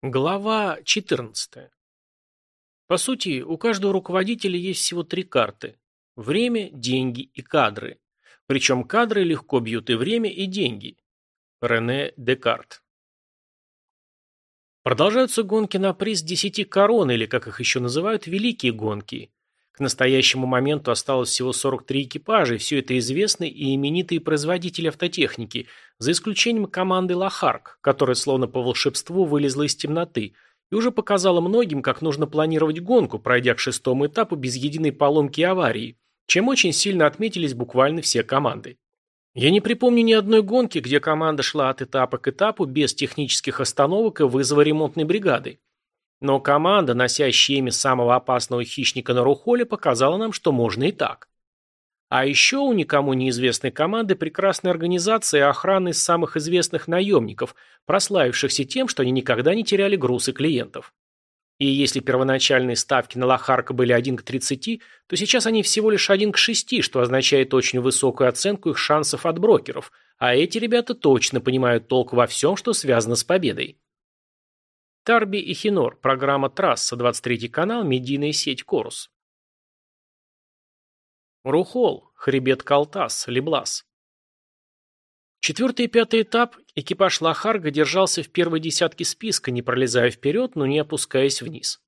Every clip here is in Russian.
Глава 14. По сути, у каждого руководителя есть всего три карты. Время, деньги и кадры. Причем кадры легко бьют и время, и деньги. Рене Декарт. Продолжаются гонки на приз 10 корон, или, как их еще называют, великие гонки. К настоящему моменту осталось всего 43 экипажа, и все это известные и именитые производители автотехники, за исключением команды «Лохарк», которая словно по волшебству вылезла из темноты и уже показала многим, как нужно планировать гонку, пройдя к шестому этапу без единой поломки и аварии, чем очень сильно отметились буквально все команды. Я не припомню ни одной гонки, где команда шла от этапа к этапу без технических остановок и вызова ремонтной бригады. Но команда, носящая имя самого опасного хищника на Рухоле, показала нам, что можно и так. А еще у никому неизвестной команды прекрасная организация и охрана из самых известных наемников, прославившихся тем, что они никогда не теряли груз и клиентов. И если первоначальные ставки на Лохарка были 1 к 30, то сейчас они всего лишь 1 к 6, что означает очень высокую оценку их шансов от брокеров, а эти ребята точно понимают толк во всем, что связано с победой. Тарби и Хинор. Программа «Трасса», 23 канал, медийная сеть «Корус». Рухол, хребет Калтас, Леблас. Четвертый и пятый этап экипаж Лохарга держался в первой десятке списка, не пролезая вперед, но не опускаясь вниз.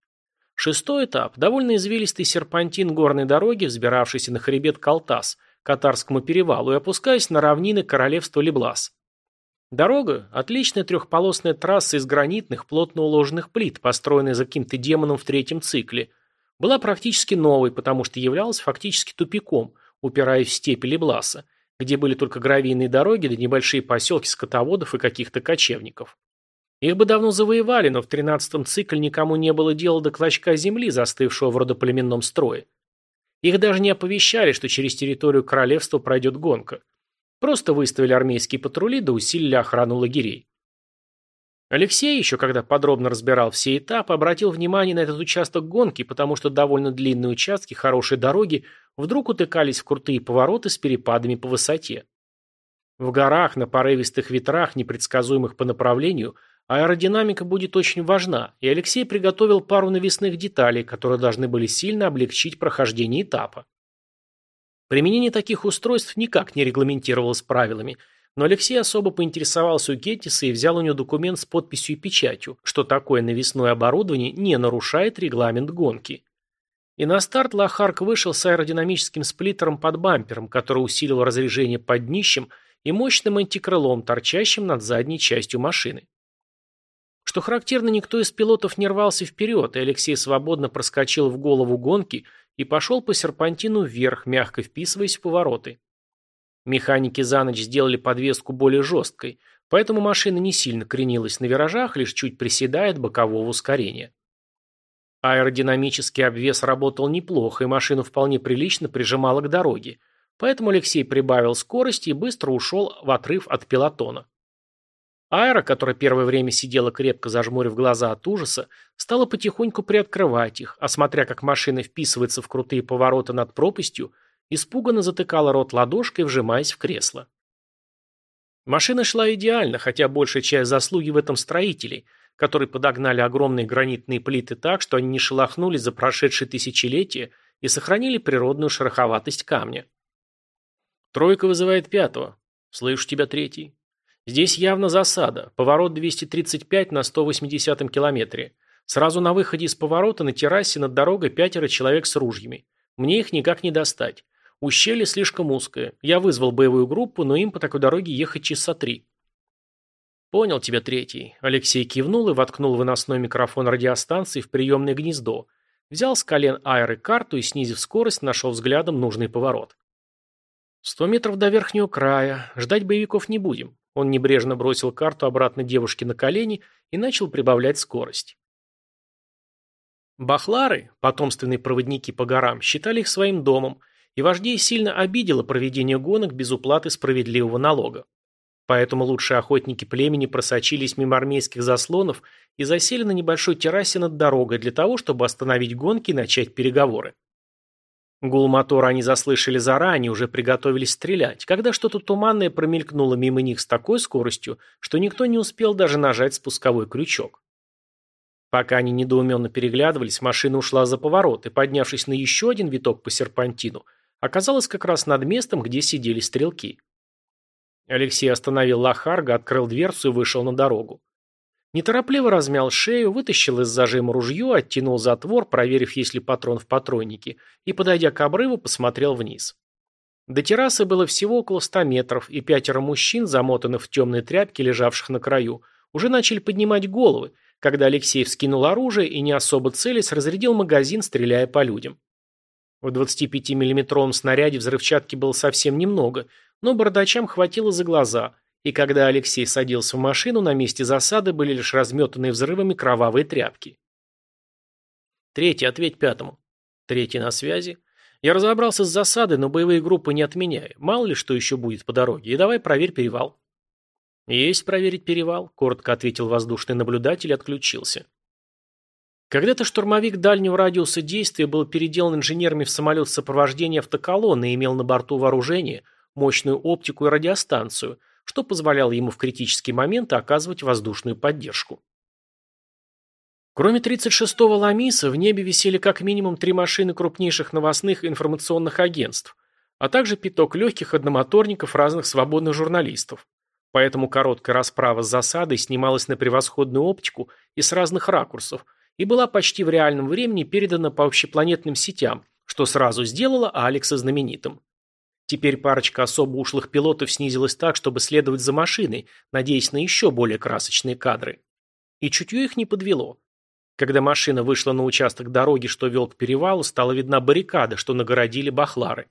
Шестой этап – довольно извилистый серпантин горной дороги, взбиравшийся на хребет Калтас, Катарскому перевалу и опускаясь на равнины королевства Леблас. Дорога – отличная трехполосная трасса из гранитных, плотно уложенных плит, построенная за каким-то демоном в третьем цикле. Была практически новой, потому что являлась фактически тупиком, упираясь в степи Лебласа, где были только гравийные дороги да небольшие поселки скотоводов и каких-то кочевников. Их бы давно завоевали, но в тринадцатом цикле никому не было дела до клочка земли, застывшего в родоплеменном строе. Их даже не оповещали, что через территорию королевства пройдет гонка. Просто выставили армейские патрули да усилили охрану лагерей. Алексей, еще когда подробно разбирал все этапы, обратил внимание на этот участок гонки, потому что довольно длинные участки хорошей дороги вдруг утыкались в крутые повороты с перепадами по высоте. В горах, на порывистых ветрах, непредсказуемых по направлению, аэродинамика будет очень важна, и Алексей приготовил пару навесных деталей, которые должны были сильно облегчить прохождение этапа. Применение таких устройств никак не регламентировалось правилами, но Алексей особо поинтересовался у Геттиса и взял у него документ с подписью и печатью, что такое навесное оборудование не нарушает регламент гонки. И на старт Лохарк вышел с аэродинамическим сплиттером под бампером, который усилил разрежение под днищем и мощным антикрылом, торчащим над задней частью машины. Что характерно, никто из пилотов не рвался вперед, и Алексей свободно проскочил в голову гонки и пошел по серпантину вверх, мягко вписываясь в повороты. Механики за ночь сделали подвеску более жесткой, поэтому машина не сильно кренилась на виражах, лишь чуть приседая от бокового ускорения. Аэродинамический обвес работал неплохо, и машину вполне прилично прижимало к дороге, поэтому Алексей прибавил скорости и быстро ушел в отрыв от пилотона. Аэро, которая первое время сидела крепко зажмурив глаза от ужаса, стала потихоньку приоткрывать их, а смотря как машина вписывается в крутые повороты над пропастью, испуганно затыкала рот ладошкой, вжимаясь в кресло. Машина шла идеально, хотя большая часть заслуги в этом строителей, которые подогнали огромные гранитные плиты так, что они не шелохнулись за прошедшие тысячелетия и сохранили природную шероховатость камня. Тройка вызывает пятого. Слышу тебя третий. Здесь явно засада. Поворот 235 на 180 километре. Сразу на выходе из поворота на террасе над дорогой пятеро человек с ружьями. Мне их никак не достать. Ущелье слишком узкое. Я вызвал боевую группу, но им по такой дороге ехать часа три. Понял тебя, третий. Алексей кивнул и воткнул выносной микрофон радиостанции в приемное гнездо. Взял с колен аэры карту и, снизив скорость, нашел взглядом нужный поворот. Сто метров до верхнего края. Ждать боевиков не будем. Он небрежно бросил карту обратно девушке на колени и начал прибавлять скорость. Бахлары, потомственные проводники по горам, считали их своим домом, и вождей сильно обидело проведение гонок без уплаты справедливого налога. Поэтому лучшие охотники племени просочились мимо армейских заслонов и засели на небольшой террасе над дорогой для того, чтобы остановить гонки и начать переговоры. Гул мотора они заслышали заранее, уже приготовились стрелять, когда что-то туманное промелькнуло мимо них с такой скоростью, что никто не успел даже нажать спусковой крючок. Пока они недоуменно переглядывались, машина ушла за поворот и, поднявшись на еще один виток по серпантину, оказалась как раз над местом, где сидели стрелки. Алексей остановил Лохарга, открыл дверцу и вышел на дорогу. Неторопливо размял шею, вытащил из зажима ружье, оттянул затвор, проверив, есть ли патрон в патроннике, и, подойдя к обрыву, посмотрел вниз. До террасы было всего около ста метров, и пятеро мужчин, замотанных в темные тряпки, лежавших на краю, уже начали поднимать головы, когда Алексей вскинул оружие и, не особо целясь, разрядил магазин, стреляя по людям. В 25-миллиметровом снаряде взрывчатки было совсем немного, но бардачам хватило за глаза, и когда Алексей садился в машину, на месте засады были лишь разметанные взрывами кровавые тряпки. Третий, ответь пятому. Третий на связи. Я разобрался с засадой, но боевые группы не отменяю. Мало ли что еще будет по дороге. И давай проверь перевал. Есть проверить перевал, коротко ответил воздушный наблюдатель и отключился. Когда-то штурмовик дальнего радиуса действия был переделан инженерами в самолет сопровождения автоколонны и имел на борту вооружение, мощную оптику и радиостанцию – что позволяло ему в критические моменты оказывать воздушную поддержку. Кроме 36-го «Ламиса» в небе висели как минимум три машины крупнейших новостных информационных агентств, а также пяток легких одномоторников разных свободных журналистов. Поэтому короткая расправа с засадой снималась на превосходную оптику и с разных ракурсов, и была почти в реальном времени передана по общепланетным сетям, что сразу сделало Алекса знаменитым. Теперь парочка особо ушлых пилотов снизилась так, чтобы следовать за машиной, надеясь на еще более красочные кадры. И чутье их не подвело. Когда машина вышла на участок дороги, что вел к перевалу, стала видна баррикада, что нагородили бахлары.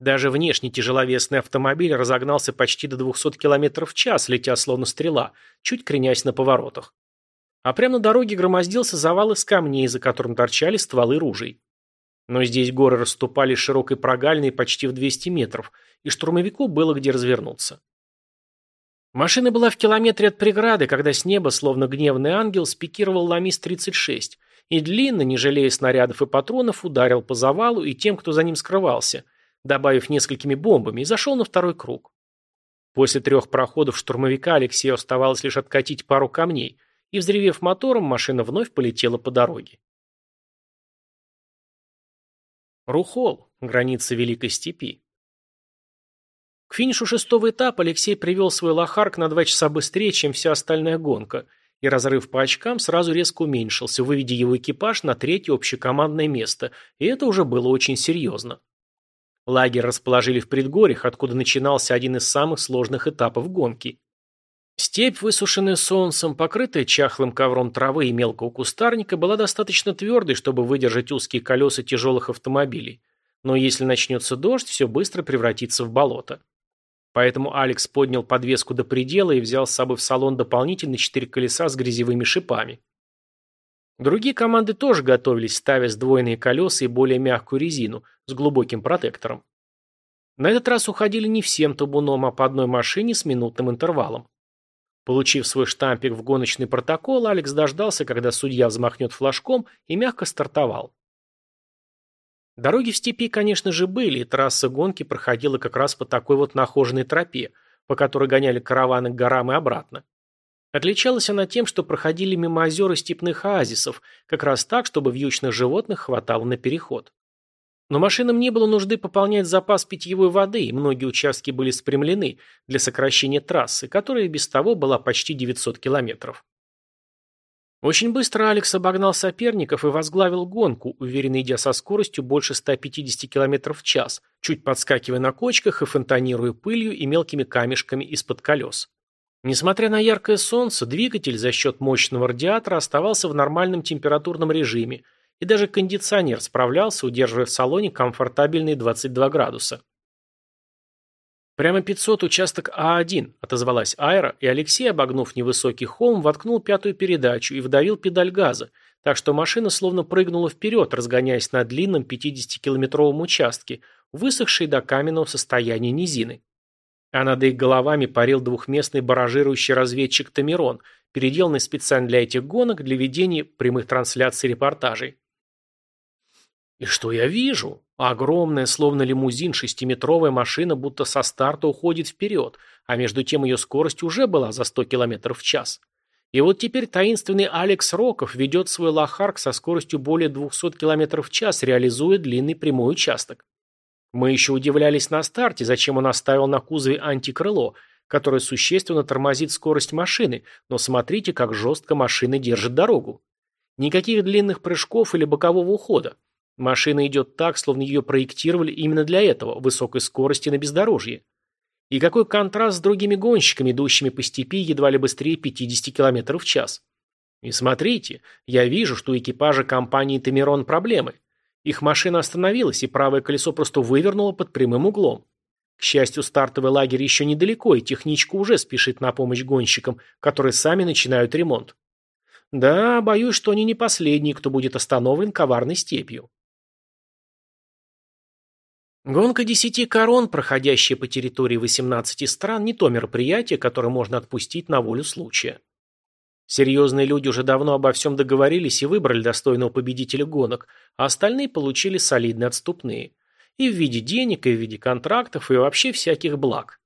Даже внешне тяжеловесный автомобиль разогнался почти до 200 км в час, летя словно стрела, чуть кренясь на поворотах. А прямо на дороге громоздился завал из камней, за которым торчали стволы ружей. Но здесь горы расступались широкой прогальной почти в 200 метров, и штурмовику было где развернуться. Машина была в километре от преграды, когда с неба, словно гневный ангел, спикировал Ламис-36 и длинно, не жалея снарядов и патронов, ударил по завалу и тем, кто за ним скрывался, добавив несколькими бомбами, и зашел на второй круг. После трех проходов штурмовика Алексею оставалось лишь откатить пару камней, и, взревев мотором, машина вновь полетела по дороге. Рухол, граница Великой Степи. К финишу шестого этапа Алексей привел свой лохарк на два часа быстрее, чем вся остальная гонка, и разрыв по очкам сразу резко уменьшился, выведя его экипаж на третье общекомандное место, и это уже было очень серьезно. Лагерь расположили в предгорьях, откуда начинался один из самых сложных этапов гонки. Степь, высушенная солнцем, покрытая чахлым ковром травы и мелкого кустарника, была достаточно твердой, чтобы выдержать узкие колеса тяжелых автомобилей. Но если начнется дождь, все быстро превратится в болото. Поэтому Алекс поднял подвеску до предела и взял с собой в салон дополнительные четыре колеса с грязевыми шипами. Другие команды тоже готовились, ставя сдвоенные колеса и более мягкую резину с глубоким протектором. На этот раз уходили не всем табуном, а по одной машине с минутным интервалом. Получив свой штампик в гоночный протокол, Алекс дождался, когда судья взмахнет флажком и мягко стартовал. Дороги в степи, конечно же, были, и трасса гонки проходила как раз по такой вот нахоженной тропе, по которой гоняли караваны к горам и обратно. Отличалась она тем, что проходили мимо озер и степных оазисов, как раз так, чтобы вьючных животных хватало на переход. Но машинам не было нужды пополнять запас питьевой воды, и многие участки были спрямлены для сокращения трассы, которая без того была почти 900 километров. Очень быстро Алекс обогнал соперников и возглавил гонку, уверенно идя со скоростью больше 150 км в час, чуть подскакивая на кочках и фонтанируя пылью и мелкими камешками из-под колес. Несмотря на яркое солнце, двигатель за счет мощного радиатора оставался в нормальном температурном режиме, и даже кондиционер справлялся, удерживая в салоне комфортабельные 22 градуса. «Прямо 500 участок А1», – отозвалась Айра, и Алексей, обогнув невысокий холм, воткнул пятую передачу и вдавил педаль газа, так что машина словно прыгнула вперед, разгоняясь на длинном 50-километровом участке, высохшей до каменного состояния низины. А над их головами парил двухместный баражирующий разведчик Тамирон, переделанный специально для этих гонок для ведения прямых трансляций репортажей. И что я вижу? Огромная, словно лимузин, шестиметровая машина будто со старта уходит вперед, а между тем ее скорость уже была за 100 км в час. И вот теперь таинственный Алекс Роков ведет свой лохарк со скоростью более 200 км в час, реализуя длинный прямой участок. Мы еще удивлялись на старте, зачем он оставил на кузове антикрыло, которое существенно тормозит скорость машины, но смотрите, как жестко машина держит дорогу. Никаких длинных прыжков или бокового ухода. Машина идет так, словно ее проектировали именно для этого, высокой скорости на бездорожье. И какой контраст с другими гонщиками, идущими по степи едва ли быстрее 50 км в час. И смотрите, я вижу, что у экипажа компании Тамирон проблемы. Их машина остановилась, и правое колесо просто вывернуло под прямым углом. К счастью, стартовый лагерь еще недалеко, и техничка уже спешит на помощь гонщикам, которые сами начинают ремонт. Да, боюсь, что они не последние, кто будет остановлен коварной степью. Гонка десяти корон, проходящая по территории 18 стран, не то мероприятие, которое можно отпустить на волю случая. Серьезные люди уже давно обо всем договорились и выбрали достойного победителя гонок, а остальные получили солидные отступные. И в виде денег, и в виде контрактов, и вообще всяких благ.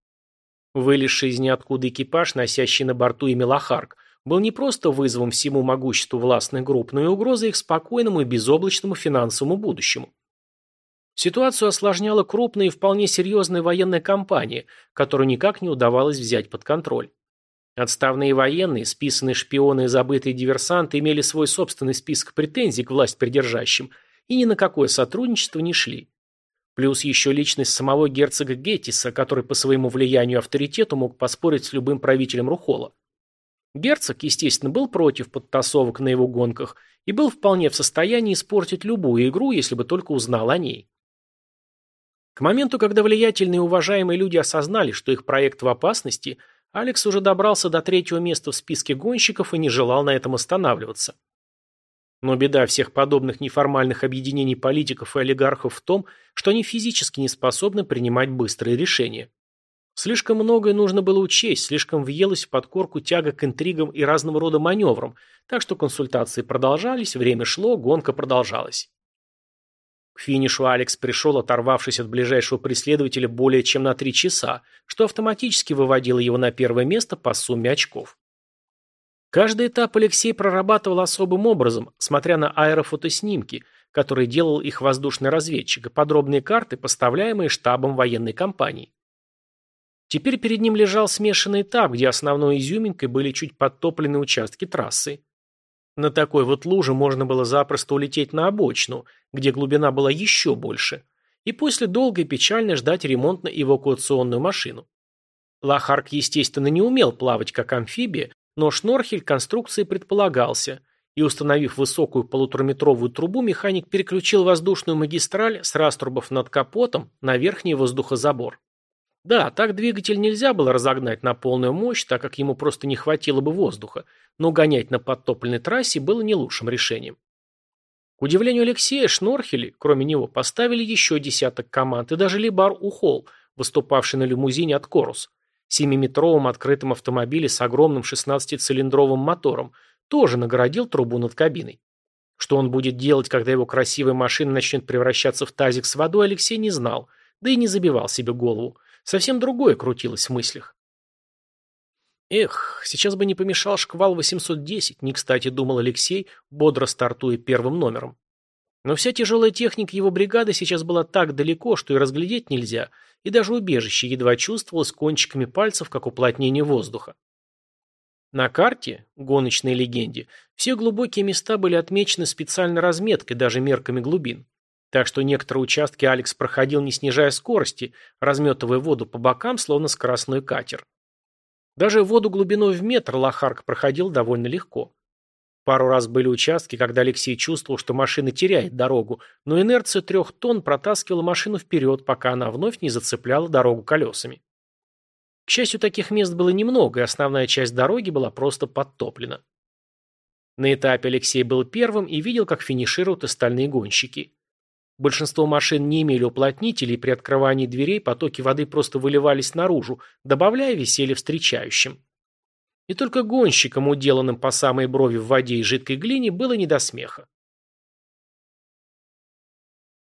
Вылезший из ниоткуда экипаж, носящий на борту имя Лохарк, был не просто вызовом всему могуществу властных групп, но и угрозой их спокойному и безоблачному финансовому будущему. Ситуацию осложняла крупная и вполне серьезная военная кампания, которую никак не удавалось взять под контроль. Отставные военные, списанные шпионы и забытые диверсанты имели свой собственный список претензий к власть придержащим и ни на какое сотрудничество не шли. Плюс еще личность самого герцога Геттиса, который по своему влиянию и авторитету мог поспорить с любым правителем Рухола. Герцог, естественно, был против подтасовок на его гонках и был вполне в состоянии испортить любую игру, если бы только узнал о ней. К моменту, когда влиятельные и уважаемые люди осознали, что их проект в опасности, Алекс уже добрался до третьего места в списке гонщиков и не желал на этом останавливаться. Но беда всех подобных неформальных объединений политиков и олигархов в том, что они физически не способны принимать быстрые решения. Слишком многое нужно было учесть, слишком въелась в подкорку тяга к интригам и разного рода маневрам, так что консультации продолжались, время шло, гонка продолжалась. Финишу Алекс пришел, оторвавшись от ближайшего преследователя более чем на три часа, что автоматически выводило его на первое место по сумме очков. Каждый этап Алексей прорабатывал особым образом, смотря на аэрофотоснимки, которые делал их воздушный разведчик, и подробные карты, поставляемые штабом военной компании. Теперь перед ним лежал смешанный этап, где основной изюминкой были чуть подтопленные участки трассы. На такой вот луже можно было запросто улететь на обочину, где глубина была еще больше, и после долго и печально ждать ремонтно-эвакуационную машину. Лохарк, естественно, не умел плавать как амфибия, но шнорхель конструкции предполагался, и установив высокую полутораметровую трубу, механик переключил воздушную магистраль с раструбов над капотом на верхний воздухозабор. Да, так двигатель нельзя было разогнать на полную мощь, так как ему просто не хватило бы воздуха, но гонять на подтопленной трассе было не лучшим решением. К удивлению Алексея, Шнорхели, кроме него, поставили еще десяток команд, и даже Либар Ухол, выступавший на лимузине от Корус, семиметровом открытом автомобиле с огромным 16-цилиндровым мотором, тоже нагородил трубу над кабиной. Что он будет делать, когда его красивая машина начнет превращаться в тазик с водой, Алексей не знал, да и не забивал себе голову. Совсем другое крутилось в мыслях. Эх, сейчас бы не помешал шквал 810, не кстати думал Алексей, бодро стартуя первым номером. Но вся тяжелая техника его бригады сейчас была так далеко, что и разглядеть нельзя, и даже убежище едва чувствовалось кончиками пальцев, как уплотнение воздуха. На карте, гоночной легенде, все глубокие места были отмечены специальной разметкой, даже мерками глубин. Так что некоторые участки Алекс проходил не снижая скорости, разметывая воду по бокам, словно скоростной катер. Даже воду глубиной в метр Лохарк проходил довольно легко. Пару раз были участки, когда Алексей чувствовал, что машина теряет дорогу, но инерция трех тонн протаскивала машину вперед, пока она вновь не зацепляла дорогу колесами. К счастью, таких мест было немного, и основная часть дороги была просто подтоплена. На этапе Алексей был первым и видел, как финишируют остальные гонщики. Большинство машин не имели уплотнителей, при открывании дверей потоки воды просто выливались наружу, добавляя веселье встречающим. И только гонщикам, уделанным по самой брови в воде и жидкой глине, было не до смеха.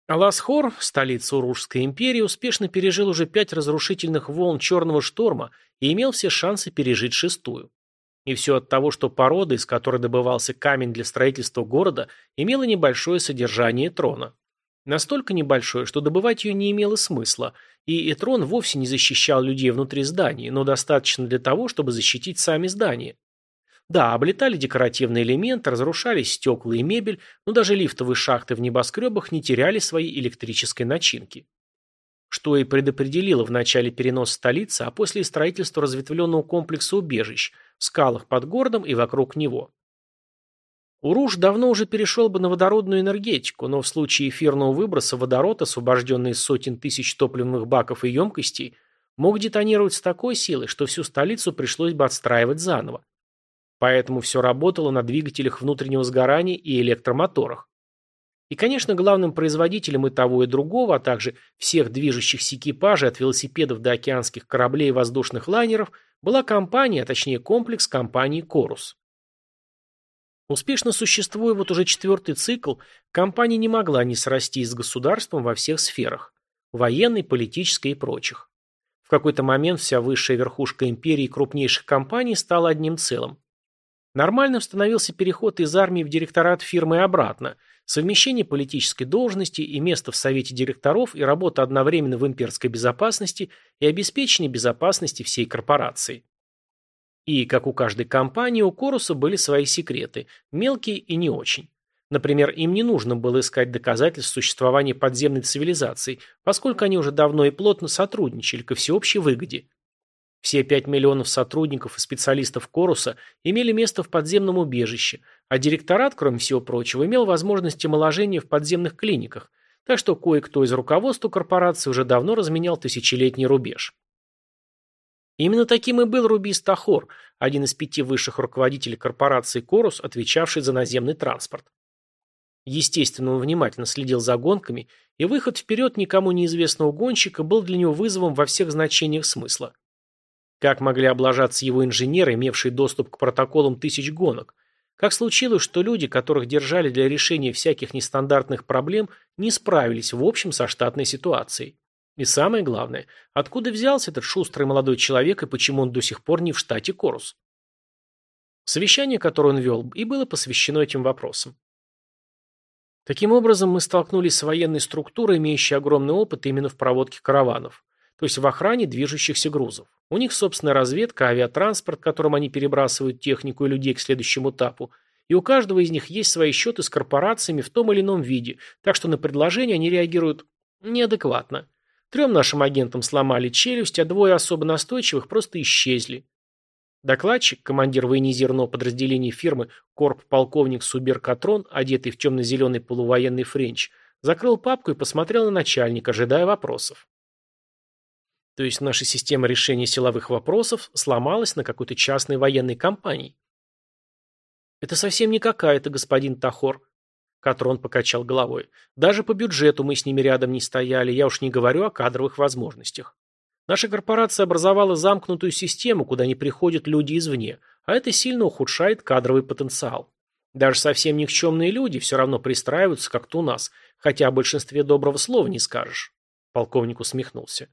Аласхор, столица Уружской империи, успешно пережил уже пять разрушительных волн черного шторма и имел все шансы пережить шестую. И все от того, что порода, из которой добывался камень для строительства города, имела небольшое содержание трона. Настолько небольшое, что добывать ее не имело смысла, и Этрон вовсе не защищал людей внутри зданий, но достаточно для того, чтобы защитить сами здания. Да, облетали декоративные элементы, разрушались стекла и мебель, но даже лифтовые шахты в небоскребах не теряли своей электрической начинки. Что и предопределило в начале перенос столицы, а после строительства разветвленного комплекса убежищ в скалах под городом и вокруг него. Уруш давно уже перешел бы на водородную энергетику, но в случае эфирного выброса водород, освобожденный из сотен тысяч топливных баков и емкостей, мог детонировать с такой силой, что всю столицу пришлось бы отстраивать заново. Поэтому все работало на двигателях внутреннего сгорания и электромоторах. И, конечно, главным производителем и того, и другого, а также всех движущихся экипажей от велосипедов до океанских кораблей и воздушных лайнеров была компания, а точнее комплекс компании «Корус». Успешно существуя вот уже четвертый цикл, компания не могла не срастись с государством во всех сферах – военной, политической и прочих. В какой-то момент вся высшая верхушка империи и крупнейших компаний стала одним целым. Нормальным становился переход из армии в директорат фирмы и обратно, совмещение политической должности и места в совете директоров и работа одновременно в имперской безопасности и обеспечение безопасности всей корпорации. И, как у каждой компании, у Коруса были свои секреты, мелкие и не очень. Например, им не нужно было искать доказательств существования подземной цивилизации, поскольку они уже давно и плотно сотрудничали ко всеобщей выгоде. Все 5 миллионов сотрудников и специалистов Коруса имели место в подземном убежище, а директорат, кроме всего прочего, имел возможность омоложения в подземных клиниках, так что кое-кто из руководства корпорации уже давно разменял тысячелетний рубеж. Именно таким и был Руби Стахор, один из пяти высших руководителей корпорации Корус, отвечавший за наземный транспорт. Естественно, он внимательно следил за гонками, и выход вперед никому неизвестного гонщика был для него вызовом во всех значениях смысла. Как могли облажаться его инженеры, имевшие доступ к протоколам тысяч гонок? Как случилось, что люди, которых держали для решения всяких нестандартных проблем, не справились в общем со штатной ситуацией? И самое главное, откуда взялся этот шустрый молодой человек и почему он до сих пор не в штате Корус? Совещание, которое он вел, и было посвящено этим вопросам. Таким образом, мы столкнулись с военной структурой, имеющей огромный опыт именно в проводке караванов то есть в охране движущихся грузов. У них собственная разведка, авиатранспорт, которым они перебрасывают технику и людей к следующему этапу, и у каждого из них есть свои счеты с корпорациями в том или ином виде, так что на предложения они реагируют неадекватно. Трем нашим агентам сломали челюсть, а двое особо настойчивых просто исчезли. Докладчик, командир военизированного подразделения фирмы корп-полковник Субер Катрон, одетый в темно-зеленый полувоенный френч, закрыл папку и посмотрел на начальника, ожидая вопросов. То есть наша система решения силовых вопросов сломалась на какой-то частной военной компании. Это совсем не какая-то, господин Тахор. Катрон покачал головой. Даже по бюджету мы с ними рядом не стояли, я уж не говорю о кадровых возможностях. Наша корпорация образовала замкнутую систему, куда не приходят люди извне, а это сильно ухудшает кадровый потенциал. Даже совсем никчемные люди все равно пристраиваются как-то у нас, хотя о большинстве доброго слова не скажешь. Полковник усмехнулся.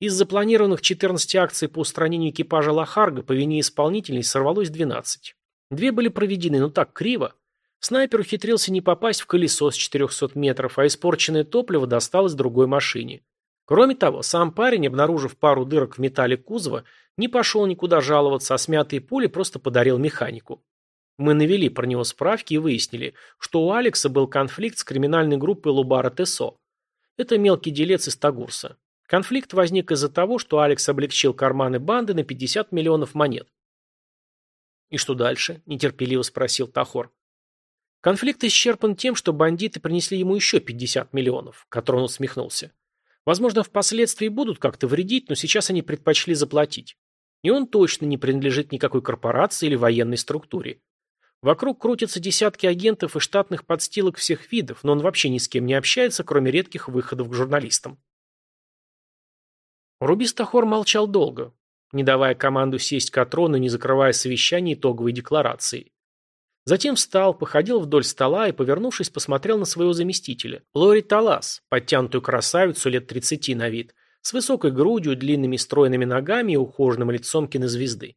Из запланированных 14 акций по устранению экипажа Лохарга по вине исполнителей сорвалось 12. Две были проведены, но так криво. Снайпер ухитрился не попасть в колесо с 400 метров, а испорченное топливо досталось другой машине. Кроме того, сам парень, обнаружив пару дырок в металле кузова, не пошел никуда жаловаться, а смятые пули просто подарил механику. Мы навели про него справки и выяснили, что у Алекса был конфликт с криминальной группой Лубара Тесо. Это мелкий делец из Тагурса. Конфликт возник из-за того, что Алекс облегчил карманы банды на 50 миллионов монет. «И что дальше?» – нетерпеливо спросил Тахор. Конфликт исчерпан тем, что бандиты принесли ему еще 50 миллионов, который он усмехнулся. Возможно, впоследствии будут как-то вредить, но сейчас они предпочли заплатить. И он точно не принадлежит никакой корпорации или военной структуре. Вокруг крутятся десятки агентов и штатных подстилок всех видов, но он вообще ни с кем не общается, кроме редких выходов к журналистам. Рубистахор молчал долго, не давая команду сесть к трону не закрывая совещание итоговой декларации. Затем встал, походил вдоль стола и, повернувшись, посмотрел на своего заместителя. Лори Талас, подтянутую красавицу лет 30 на вид, с высокой грудью, длинными стройными ногами и ухоженным лицом кинозвезды.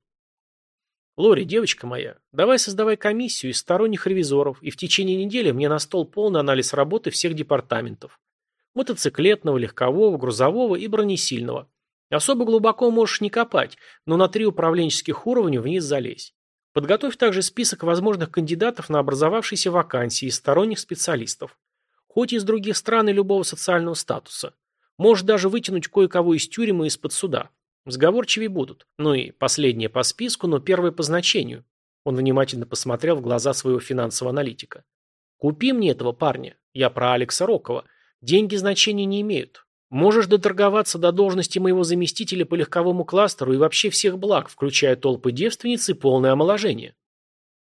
Лори, девочка моя, давай создавай комиссию из сторонних ревизоров, и в течение недели мне на стол полный анализ работы всех департаментов. Мотоциклетного, легкового, грузового и бронесильного. Особо глубоко можешь не копать, но на три управленческих уровня вниз залезь. Подготовь также список возможных кандидатов на образовавшиеся вакансии из сторонних специалистов. Хоть из других стран и любого социального статуса. Можешь даже вытянуть кое-кого из тюрьмы из-под суда. Сговорчивее будут. Ну и последнее по списку, но первое по значению. Он внимательно посмотрел в глаза своего финансового аналитика. Купи мне этого парня. Я про Алекса Рокова. Деньги значения не имеют. Можешь доторговаться до должности моего заместителя по легковому кластеру и вообще всех благ, включая толпы девственниц и полное омоложение.